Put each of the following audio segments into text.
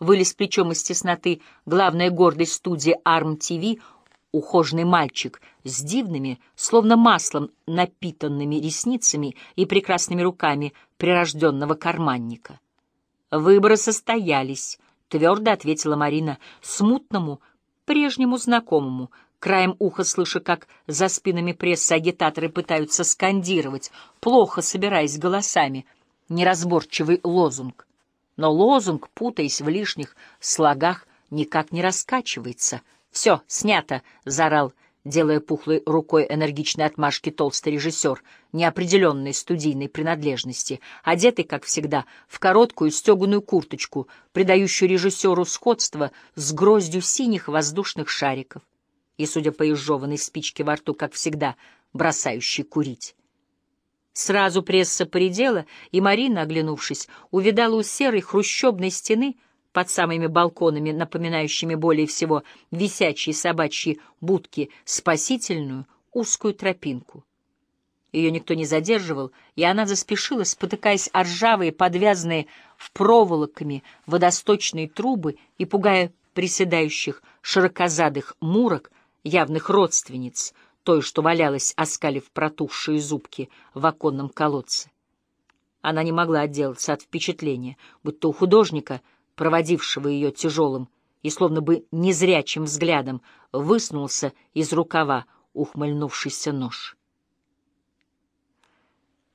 вылез плечом из тесноты главная гордость студии Арм-ТВ, ухоженный мальчик с дивными, словно маслом напитанными ресницами и прекрасными руками прирожденного карманника. «Выборы состоялись», — твердо ответила Марина, смутному, прежнему знакомому, краем уха слыша, как за спинами прессы агитаторы пытаются скандировать, плохо собираясь голосами, неразборчивый лозунг. Но лозунг, путаясь в лишних слогах, никак не раскачивается. «Все, снято!» — заорал, делая пухлой рукой энергичной отмашки толстый режиссер, неопределенной студийной принадлежности, одетый, как всегда, в короткую стеганую курточку, придающую режиссеру сходство с гроздью синих воздушных шариков и, судя по изжеванной спичке во рту, как всегда, бросающий курить. Сразу пресса поредела, и Марина, оглянувшись, увидала у серой хрущебной стены под самыми балконами, напоминающими более всего висячие собачьи будки, спасительную узкую тропинку. Ее никто не задерживал, и она заспешила, спотыкаясь о ржавые, подвязанные в проволоками водосточные трубы и пугая приседающих широкозадых мурок, явных родственниц, той, что валялась, оскалив протухшие зубки в оконном колодце. Она не могла отделаться от впечатления, будто у художника, проводившего ее тяжелым и словно бы незрячим взглядом, высунулся из рукава ухмыльнувшийся нож.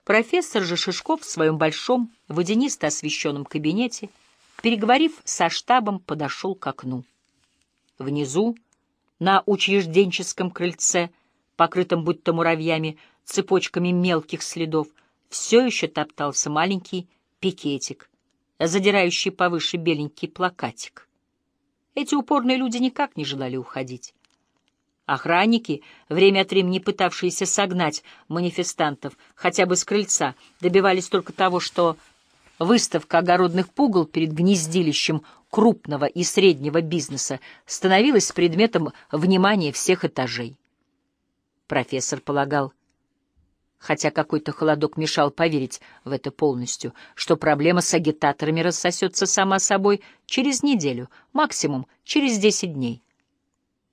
Профессор же Шишков в своем большом, водянисто освещенном кабинете, переговорив со штабом, подошел к окну. Внизу, на учрежденческом крыльце, покрытом будто муравьями, цепочками мелких следов, все еще топтался маленький пикетик, задирающий повыше беленький плакатик. Эти упорные люди никак не желали уходить. Охранники, время от времени пытавшиеся согнать манифестантов хотя бы с крыльца, добивались только того, что выставка огородных пугал перед гнездилищем крупного и среднего бизнеса становилась предметом внимания всех этажей. Профессор полагал, хотя какой-то холодок мешал поверить в это полностью, что проблема с агитаторами рассосется сама собой через неделю, максимум через десять дней.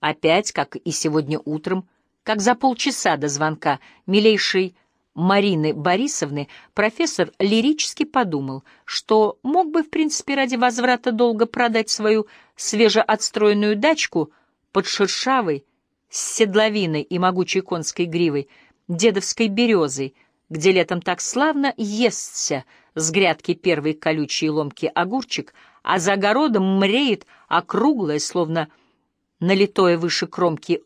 Опять, как и сегодня утром, как за полчаса до звонка, милейший Марины Борисовны, профессор лирически подумал, что мог бы, в принципе, ради возврата долга продать свою свежеотстроенную дачку под шершавой, с седловиной и могучей конской гривой, дедовской березой, где летом так славно естся с грядки первый колючий ломкий огурчик, а за огородом мреет округлое, словно налитое выше кромки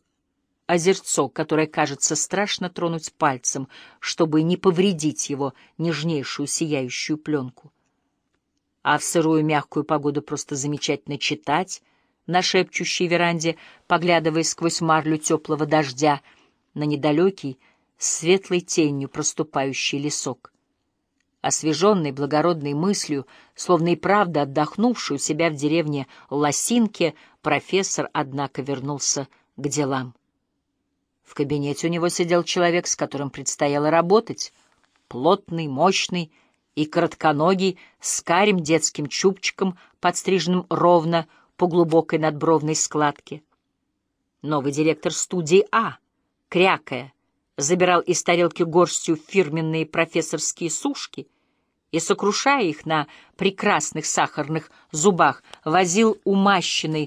озерцо, которое кажется страшно тронуть пальцем, чтобы не повредить его нежнейшую сияющую пленку. А в сырую мягкую погоду просто замечательно читать на шепчущей веранде, поглядывая сквозь марлю теплого дождя на недалекий, светлой тенью проступающий лесок. Освеженный благородной мыслью, словно и правда отдохнувший у себя в деревне Лосинке, профессор, однако, вернулся к делам. В кабинете у него сидел человек, с которым предстояло работать. Плотный, мощный и коротконогий, с карим детским чубчиком, подстриженным ровно по глубокой надбровной складке. Новый директор студии А, крякая, забирал из тарелки горстью фирменные профессорские сушки и, сокрушая их на прекрасных сахарных зубах, возил умащенный